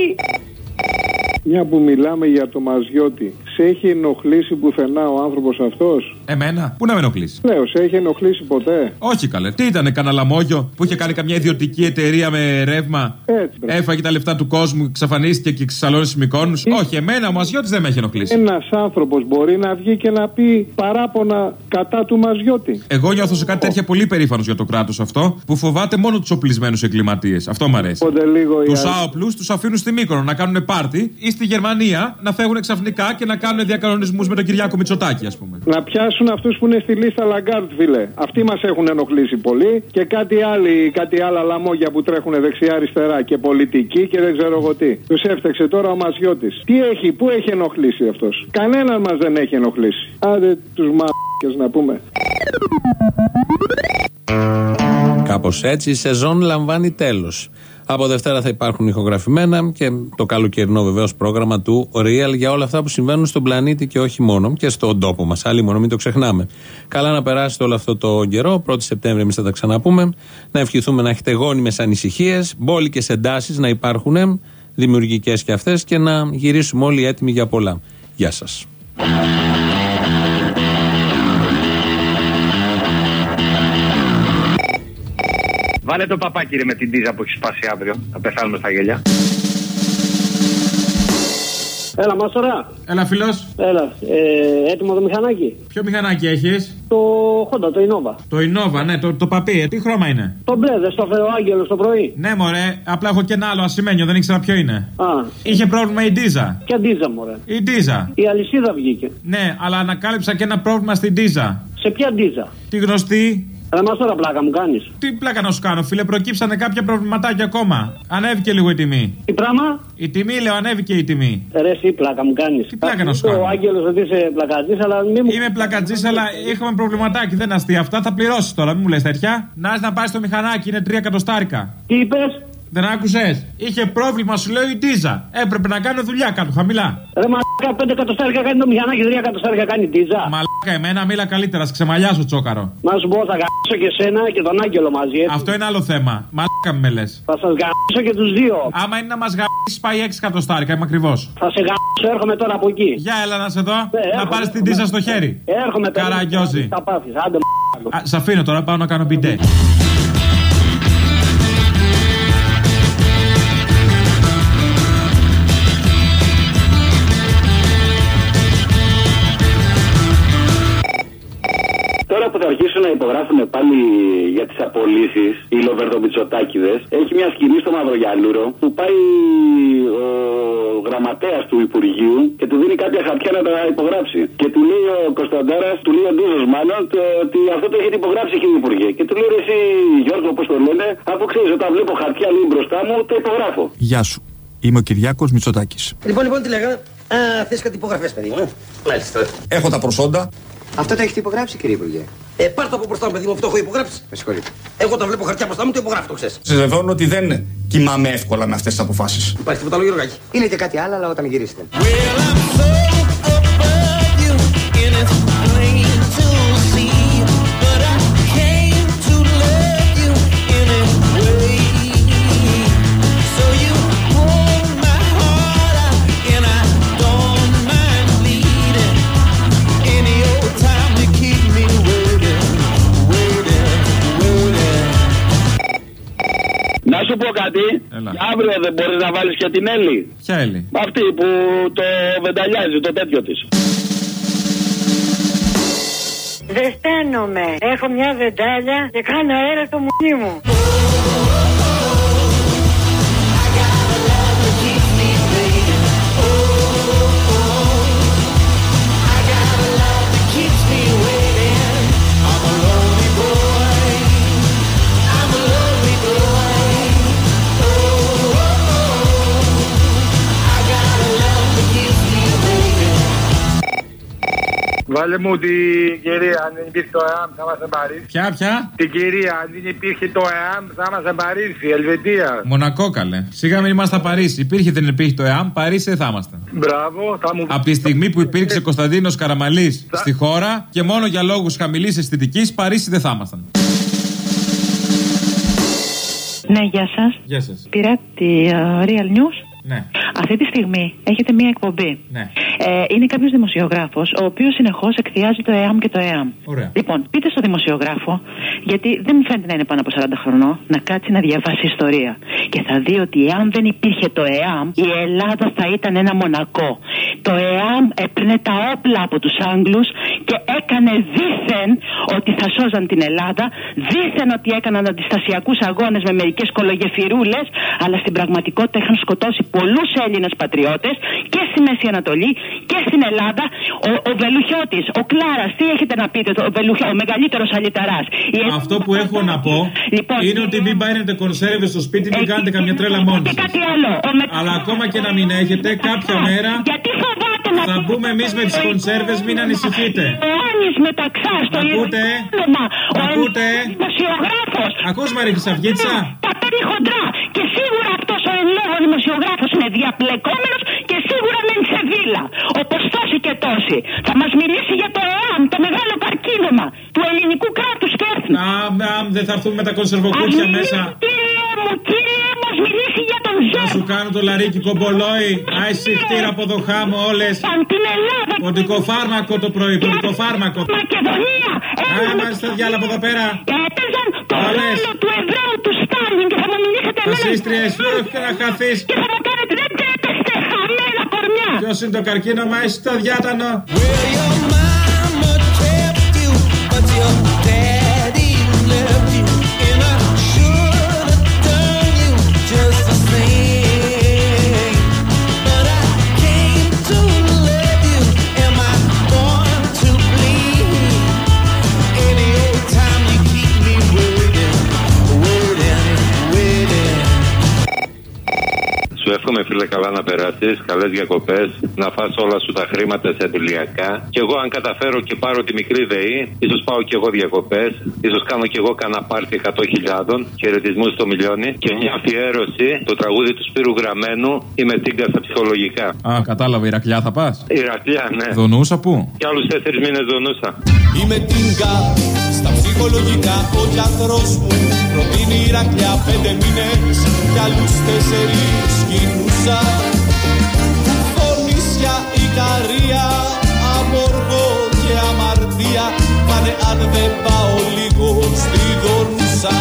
Μια που μιλάμε για το Μαζιώτη, σε έχει ενοχλήσει πουθενά ο άνθρωπος αυτός;
Εμένα, πού να με ενοχλήσει;
Λέω, σε έχει ενοχλήσει ποτέ;
Όχι καλέ. Τι ήταν, κανένα λαμόγιο που είχε κάνει καμιά ιδιωτική εταιρεία με ρεύμα.
Έτσι, μπράβο.
Έφαγε τα λεφτά του κόσμου, εξαφανίστηκε και ξεσαλώνει στους μικρόνου. Όχι, εμένα ο Μασιώτη δεν με έχει ενοχλήσει.
Ένας άνθρωπος μπορεί να βγει και να πει παράπονα κατά του Μαζιώτη.
Εγώ νιώθω σε κάτι τέτοια πολύ περήφανος για το κράτος αυτό που φοβάται μόνο τους οπλισμένους εγκληματίες. Αυτό μου αρέσει.
Οπότε λίγο η
Τους
αλ-
άοπλους τους αφήνουν στη Μύκονο να κάνουν πάρτι ή στη Γερμανία να φεύγουν ξαφνικά και να κάνουν διακανονισμούς με τον Κυριάκο Μητσοτάκη, ας πούμε.
Να πιάσουν αυτούς που είναι στη λίστα Λαγκάρντ, φίλε. Αυτοί μας έχουν ενοχλήσει πολύ και κάτι, άλλοι, κάτι άλλα λαμόγια που τρέχουν δεξιά-αριστερά και πολιτικοί και δεν ξέρω εγώ τι. Τους έφταιξε τώρα ο Μαζιώτης. Τι έχει, πού έχει ενοχλήσει αυτός; Κανέναν μας δεν έχει ενοχλήσει. Άντε τους μαλάκες να πούμε.
Κάπως έτσι η σεζόν λαμβάνει τέλος. Από Δευτέρα θα υπάρχουν ηχογραφημένα και το καλοκαιρινό βεβαίως πρόγραμμα του Real για όλα αυτά που συμβαίνουν στον πλανήτη και όχι μόνο και στον τόπο μας. Άλλοι μόνο, μην το ξεχνάμε. Καλά να περάσετε όλο αυτό το καιρό. 1η Σεπτέμβρη εμείς θα τα ξαναπούμε. Να ευχηθούμε να έχετε γόνιμες ανησυχίες, μπόλικες εντάσεις να υπάρχουν, δημιουργικές και αυτές και να γυρίσουμε όλοι έτοιμοι για πολλά. Γεια σας.
Βάλε το παπάκι ρε με την τίζα που έχεις σπάσει αύριο. Θα πεθάνουμε στα γέλια.
Έλα, Μάστορα.
Έλα, φιλό.
Έλα, ε, έτοιμο το μηχανάκι;
Ποιο μηχανάκι έχεις,
Το Honda, το Innova.
Το Innova, ναι, το, το παπί. Ε, Τι χρώμα είναι;
Το μπλε, δεν στο φέρε ο Άγγελο το πρωί.
Ναι, μωρέ, απλά έχω και ένα άλλο ασημένιο, δεν ήξερα ποιο είναι.
Α,
Είχε πρόβλημα η Ντίζα.
ποια ντίζα, μωρέ;
Η Ντίζα.
Η αλυσίδα βγήκε.
Ναι, αλλά ανακάλυψα και ένα πρόβλημα στην Ντίζα.
Σε ποια ντίζα.
Τη γνωστή.
Ρε, Μάστορα, πλάκα μου κάνεις.
Τι πλάκα να σου κάνω, φίλε, προκύψανε κάποια προβληματάκια ακόμα. Ανέβηκε λίγο η τιμή.
Τι πράγμα;
Η τιμή, λέω, ανέβηκε η τιμή.
Ρε, εσύ πλάκα μου κάνεις. Τι
πλάκα να σου
Ο
κάνω.
Άγγελος ότι είσαι πλακατή, αλλά μην μου.
Είμαι πλακατζής, αλλά είχαμε προβληματάκι. Δεν είναι αστεία αυτά. Θα πληρώσεις τώρα, μην μου λες τέτοια. Να έρθει να πάει στο μηχανάκι, είναι τρία εκατοστάρικα.
Τι είπες;
Δεν άκουσες; Είχε πρόβλημα, σου λέω η Ντίζα. Έπρεπε να κάνω δουλειά κάτω χαμηλά.
Ρε, μα Πέντε εκατοστάρικα κάνει το μηχανάκι, τρία εκατοστάρικα κάνει τίζα.
Μαλάκα, εμένα μίλα καλύτερα, ξεμαλιάσω τσόκαρο.
Να σου πω, θα γαμίσω και σένα και τον Άγγελο μαζί. Έτσι.
Αυτό είναι άλλο θέμα. Μαλάκα με λες.
Θα σας γαμίσω και τους δύο.
Άμα είναι να μας γαμίσεις, πάει 6 εκατοστάρικα, είμαι ακριβώς.
Θα σε γαμίσω, έρχομαι τώρα από εκεί.
Για έλα να σε δω,
Ε,
να
έρχομαι,
πάρεις την
έρχομαι.
τίζα στο χέρι.
Έρχομαι τώρα.
Καραγκιόζη.
Θα πάθεις. Άντε, μ***.
Α, Σ' αφήνω τώρα, πάω να κάνω μπιντέ.
Τώρα που θα αρχίσουν να υπογράφουν πάλι για τις απολύσεις οι λοβερδομιτσοτάκιδε, έχει μια σκηνή στο Μαυρογιαλούρο που πάει ο γραμματέας του Υπουργείου και του δίνει κάποια χαρτιά να τα υπογράψει. Και του λέει ο Κωνσταντάρας, του λέει ο Ντούζο μάλλον, το, ότι αυτό το έχετε υπογράψει κύριε Υπουργέ. Και του λέει «Ρε εσύ Γιώργο, πώς το λένε, αφού ξέρεις όταν βλέπω χαρτιά λέει μπροστά μου, το υπογράφω.
Γεια σου. Είμαι ο Κυριάκος Μητσοτάκης.
Λοιπόν, λοιπόν, τι λέγαμε. Α, θες κάτι υπογραφές, παιδί μου. ε; Μάλιστα.
Έχω τα προσόντα.
Αυτό το έχετε υπογράψει, κύριε Υπουργέ; Ε, πάρ' το από μπροστά μου, παιδί μου, αυτό έχω υπογράψει. Με συγχωρείτε. Εγώ όταν βλέπω χαρτιά μπροστά μου, το υπογράφω, το ξέρεις.
Σας βεβαιώνω ότι δεν κοιμάμαι εύκολα με αυτές τις αποφάσεις.
Υπάρχει τίποτα άλλο, Γιώργακη. Είναι και κάτι άλλο, αλλά όταν γυρίσετε.
Να σου πω κάτι. Και αύριο δεν μπορείς να βάλεις και την Έλλη.
Ποια Έλλη;
Αυτή που το βενταλιάζει, το τέτοιο της.
Ζεσταίνομαι. Έχω μια βεντάλια και κάνω αέρα στο μουνί μου.
Βάλε μου την κυρία, αν δεν υπήρχε το ΕΑΜ θα μας εμπαρίσει.
Ποια, ποια;
Την κυρία, αν δεν υπήρχε το ΕΑΜ θα μας εμπαρίσει. Ελβετία.
Μονακό καλέ. Σιγά μην είμαστε Παρίσι. Υπήρχε δεν υπήρχε το ΕΑΜ, Παρίσι δεν θα ήμασταν.
Μπράβο, θα μου
Από τη στιγμή που υπήρξε Κωνσταντίνος Καραμαλής στη χώρα και μόνο για λόγους χαμηλής αισθητικής, Παρίσι δεν θα ήμασταν.
Ναι, γεια σας.
Γεια σας.
Πήρα τη ε, Real News.
Ναι.
Αυτή τη στιγμή έχετε μία εκπομπή.
Ναι.
Ε, είναι κάποιος δημοσιογράφος, ο οποίος συνεχώς εκθιάζει το ΕΑΜ και το ΕΑΜ.
Ωραία.
Λοιπόν, πείτε στο δημοσιογράφο, γιατί δεν μου φαίνεται να είναι πάνω από 40 χρονών, να κάτσει να διαβάσει ιστορία. Και θα δει ότι εάν δεν υπήρχε το ΕΑΜ, η Ελλάδα θα ήταν ένα μονακό. Το ΕΑΜ έπαιρνε τα όπλα από τους Άγγλους και έκανε δήθεν ότι θα σώζαν την Ελλάδα, δήθεν ότι έκαναν αντιστασιακούς αγώνες με μερικές κολογεφυρούλες, αλλά στην πραγματικότητα είχαν σκοτώσει πολλούς Έλληνες πατριώτες και στη Μέση Ανατολή και στην Ελλάδα. Ο, ο Βελουχιώτης, ο Κλάρας, τι έχετε να πείτε, το, ο, Βελουχι- ο μεγαλύτερος αλυταράς.
Αυτό που έχω να πω
Λοιπόν,
είναι ότι μην πάρετε κονσέρβες στο σπίτι, μην κάνετε καμιά τρέλα μόνοι σας.
κάτι άλλο. Ο με...
Αλλά ακόμα και να μην έχετε, κάποια μέρα
Γιατί φοβάται να
θα μπούμε εμείς με τις κονσέρβες, μην ανησυχείτε.
Ο Άνης μεταξά στο
Ακούτε;
όνομα. Ο
Ακούτε;
δημοσιογράφος.
Ακούς Μαρία Χρυσαυγίτσα.
Τα παίρνει χοντρά. Και σίγουρα αυτός ο εν λόγω δημοσιογράφος είναι διαπλεκόμενος και σίγουρα μένει σε βίλα. Όπως τόσοι και τόσοι. Θα μας μιλήσει για το ΕΑΜ, το μεγάλο καρκίνωμα του ελληνικού κράτους και έθνους.
Αμ, αμ, δεν θα έρθουμε με τα κονσερβοκούτια μέσα.
Κύριε μου, κύριε μου, ας μιλήσει για τον
Να
Ζέμ.
σου κάνω το λαρίκι κομπολόι. Άι συχτήρα από το χάμω όλες.
Αν την Ελλάδα.
Ποντικό φάρμακο το πρωί, ποντικό φάρμακο.
Μακεδονία.
Άι, μάλιστα διάλα από εδώ πέρα.
Έπαιζαν το
Όλες.
ρόλο του Εβραίου του Στάλιν και θα μου μιλήσετε εμένα.
Φασίστριε, όχι να χαθείς.
Και θα μου κάνετε δεν τρέπεστε χαμένα κορμιά.
Ποιος είναι το καρκίνωμα, εσύ το διάτανο.
Σου εύχομαι
καλές διακοπές, να φας όλα σου τα χρήματα σε αντιλιακά. Και εγώ, αν καταφέρω και πάρω τη μικρή ΔΕΗ, ίσως πάω και εγώ διακοπές, ίσως κάνω και εγώ κανένα πάρτι 100.000 χαιρετισμούς στο μιλιόνι και μια αφιέρωση το τραγούδι του Σπύρου Γραμμένου είμαι τίγκα στα ψυχολογικά.
Α, κατάλαβα, Ηρακλιά θα πας;
Ηρακλιά, ναι.
Δονούσα πού;
Και άλλους τέσσερις μήνες δονούσα.
Είμαι τίγκα στα ψυχολογικά ο γιατρός μου προτείνει Ηρακλιά πέντε μήνες κι άλλους τέσσερις κινούσα Φωνήσια, Ικαρία, αμοργό και αμαρτία. Πάνε αν δεν πάω λίγο στη Δονούσα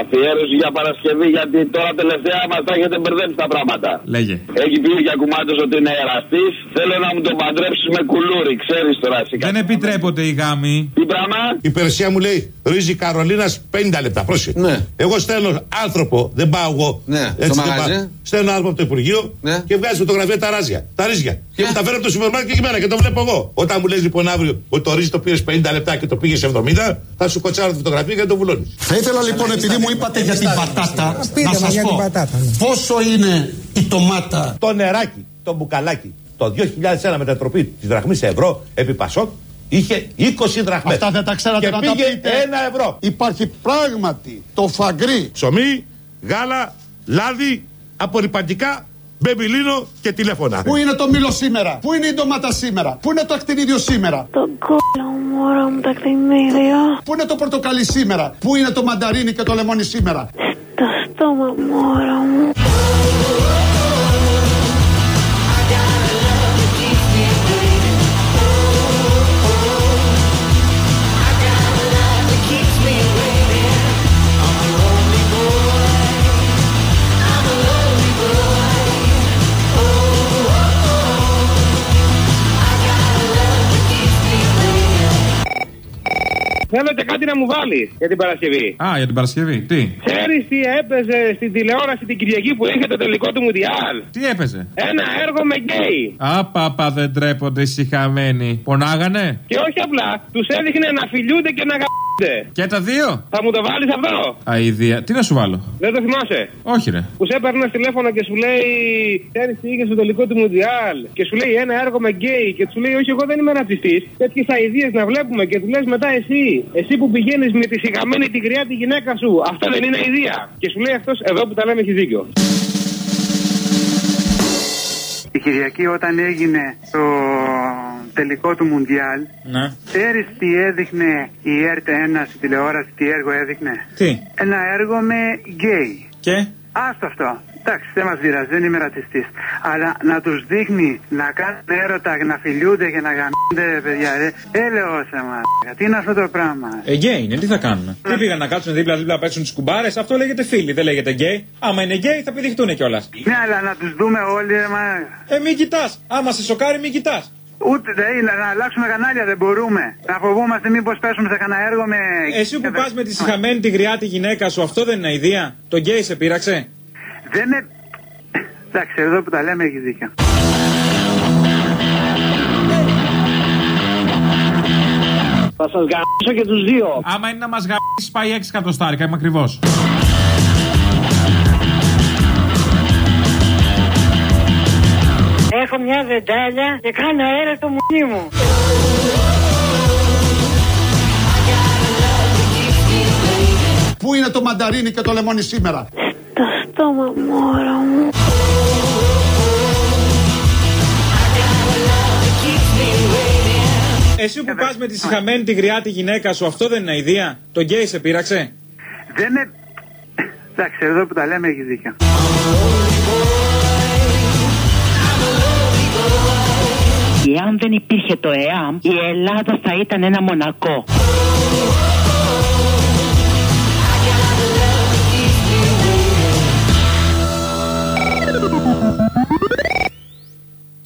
Αφιέρωση για Παρασκευή, γιατί τώρα τελευταία μας τα έχετε μπερδέψει τα πράγματα.
Λέγε.
Έχει πει ο Γιακουμάτο ότι είναι εραστής. Θέλω να μου τον παντρέψεις με κουλούρι, ξέρεις τώρα εσύ.
Δεν επιτρέπονται οι γάμοι.
Τι πράγμα;
Η Περσία μου λέει ρύζι Καρολίνας 50 λεπτά. Πρόσεχε.
Ναι.
Εγώ στέλνω άνθρωπο, δεν πάω εγώ.
Ναι,
Έτσι
στο
δεν
μαγαζί.
πάω. Στέλνω άνθρωπο από το Υπουργείο
Ναι.
και βγάζει φωτογραφία τα ράζια. Τα ρύζια. Και μου τα φέρω από το σούπερ μάρκετ και εμένα και το βλέπω εγώ. Όταν μου λες λοιπόν αύριο ότι το ρύζι το πήρες 50 λεπτά και το πήγες 70, θα σου κοτσάρω τη φωτογραφία και το βουλώνεις.
Θα ήθελα λοιπόν, επειδή μου είπατε για την πατάτα,
Πείτε
να
μας
σας
για την
πω
πατάτα, ναι.
πόσο είναι η ντομάτα;
Το νεράκι, το μπουκαλάκι, το 2001 μετατροπή της δραχμής σε ευρώ επί Πασόκ είχε 20 δραχμές.
Αυτά δεν τα ξέρατε
και
να τα
πήγε
πείτε.
ένα ευρώ.
Υπάρχει πράγματι το φαγκρί.
Ψωμί, γάλα, λάδι, απορριπαντικά, μπεμπιλίνο και τηλέφωνα.
Πού είναι το μήλο σήμερα, πού είναι η ντομάτα σήμερα, πού είναι το ακτινίδιο σήμερα,
Το κόλλο μωρό μου το ακτινίδιο.
πού είναι το πορτοκαλί σήμερα, πού είναι το μανταρίνι και το λεμόνι σήμερα;
Το στόμα μωρό μου.
Θέλετε κάτι να μου βάλει για την Παρασκευή;
Α, για την Παρασκευή. Τι;
Ξέρεις τι έπαιζε στην τηλεόραση την Κυριακή που είχε το τελικό του Μουντιάλ;
Τι έπαιζε;
Ένα έργο με γκέι.
Απαπα δεν τρέπονται οι χαμένοι. Πονάγανε;
Και όχι απλά, τους έδειχνε να φιλιούνται και να γαμιούνται.
Και τα δύο;
Θα μου το βάλεις αυτό;
Αηδία. Τι να σου βάλω;
Δεν το θυμάσαι;
Όχι ρε.
Που σε έπαιρνε τηλέφωνο και σου λέει Ξέρεις τι είχε στο τελικό του Μουντιάλ. Και σου λέει ένα έργο με γκέι. Και του λέει Όχι, εγώ δεν είμαι ρατσιστή. Τέτοιες αειδίες να βλέπουμε. Και του λες μετά εσύ. Εσύ που πηγαίνεις με τη σιγαμένη την κρυά τη γυναίκα σου. Αυτό δεν είναι αηδία. Και σου λέει αυτός εδώ που τα λέμε έχεις δίκιο.
Η Κυριακή όταν έγινε το τελικό του Μουντιάλ,
Ναι.
ξέρεις τι έδειχνε η ΕΡΤ1 στην τηλεόραση, τι έργο έδειχνε;
Τι;
Ένα έργο με γκέι.
Και;
Άστο αυτό. Εντάξει, δεν μας πειράζει, δεν είμαι ρατσιστής. Αλλά να τους δείχνει να κάνουν έρωτα, να φιλιούνται και να γαμιούνται, ρε παιδιά, ρε. Έλεος μας. Τι είναι αυτό το πράγμα;
Ε, γκέι είναι, τι θα κάνουμε. Τι πήγαν να κάτσουν δίπλα-δίπλα να παίξουν τις κουμπάρες, αυτό λέγεται φίλοι, δεν λέγεται γκέι. Άμα είναι γκέι θα πηδηχτούν κιόλας.
Ναι, αλλά να τους δούμε όλοι, ρε, μα.
Ε, μην κοιτάς. Άμα σε σοκάρει, μην κοιτάς.
Ούτε δε, είναι, να αλλάξουμε κανάλια δεν μπορούμε. Να φοβόμαστε μήπως πέσουμε σε κανένα έργο με.
Εσύ που πας με τη συχαμένη τη γριά τη γυναίκα σου, αυτό δεν είναι αηδία. Το γκέι σε πείραξε.
Δεν είναι. Εντάξει, εδώ που τα λέμε έχει δίκιο.
Θα σας γαμίσω και τους δύο.
Άμα είναι να μας γαμίσει, πάει 6 εκατοστάρικα, είμαι ακριβώς.
Έχω μια βεντάλια και κάνω αέρα στο μουνί μου.
Πού είναι το μανταρίνι και το λεμόνι σήμερα;
Το στόμα μωρό μου.
Εσύ που πας με τη συχαμένη τη γριά τη γυναίκα σου, αυτό δεν είναι αηδία. Το γκέι σε πείραξε;
Δεν είναι. Εντάξει, εδώ που τα λέμε έχει δίκιο.
Εάν δεν υπήρχε το ΕΑΜ, η Ελλάδα θα ήταν ένα μονακό.